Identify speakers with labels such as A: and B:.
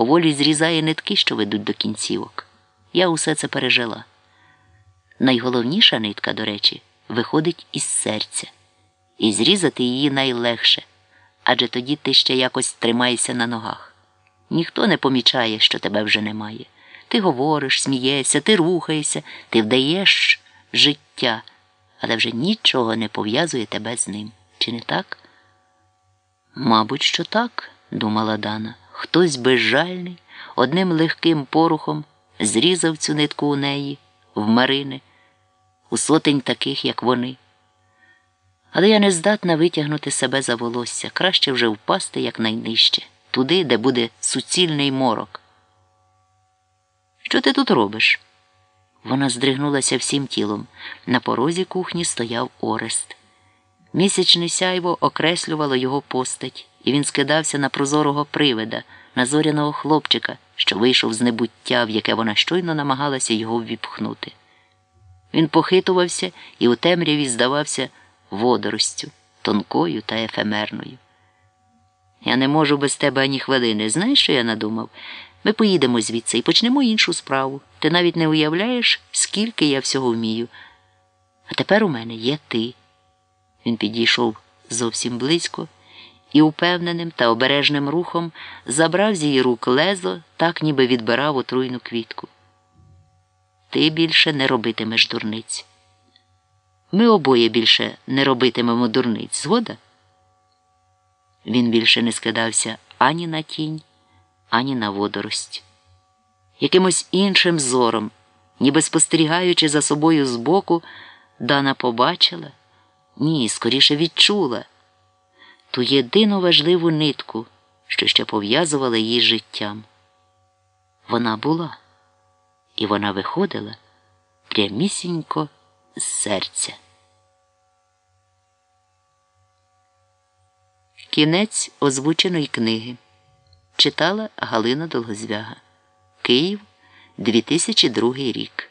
A: поволі зрізає нитки, що ведуть до кінцівок. Я усе це пережила. Найголовніша нитка, до речі, виходить із серця, і зрізати її найлегше, адже тоді ти ще якось тримаєшся на ногах. Ніхто не помічає, що тебе вже немає. Ти говориш, смієшся, ти рухаєшся, ти вдаєш життя, але вже нічого не пов'язує тебе з ним. Чи не так? Мабуть, що так, думала Дана. Хтось безжальний, одним легким порухом зрізав цю нитку у неї, в Марини, у сотень таких, як вони. Але я не здатна витягнути себе за волосся, краще вже впасти якнайнижче, туди, де буде суцільний морок. Що ти тут робиш? Вона здригнулася всім тілом. На порозі кухні стояв Орест. Місячне сяйво окреслювало його постать, і він скидався на прозорого привида, на зоряного хлопчика, що вийшов з небуття, в яке вона щойно намагалася його ввіпхнути. Він похитувався і у темряві здавався водоростю, тонкою та ефемерною. Я не можу без тебе ані хвилини. Знаєш, що я надумав? Ми поїдемо звідси і почнемо іншу справу. Ти навіть не уявляєш, скільки я всього вмію. А тепер у мене є ти. Він підійшов зовсім близько і упевненим та обережним рухом забрав з її рук лезо, так ніби відбирав отруйну квітку. Ти більше не робитимеш дурниць. Ми обоє більше не робитимемо дурниць, згода? Він більше не скидався ані на тінь, ані на водорость. Якимось іншим зором, ніби спостерігаючи за собою збоку, Дана побачила, ні, скоріше відчула ту єдину важливу нитку, що ще пов'язувала її з життям. Вона була, і вона виходила прямісінько з серця. Кінець озвученої книги читала Галина Долгозвяга. Київ, 2002 рік.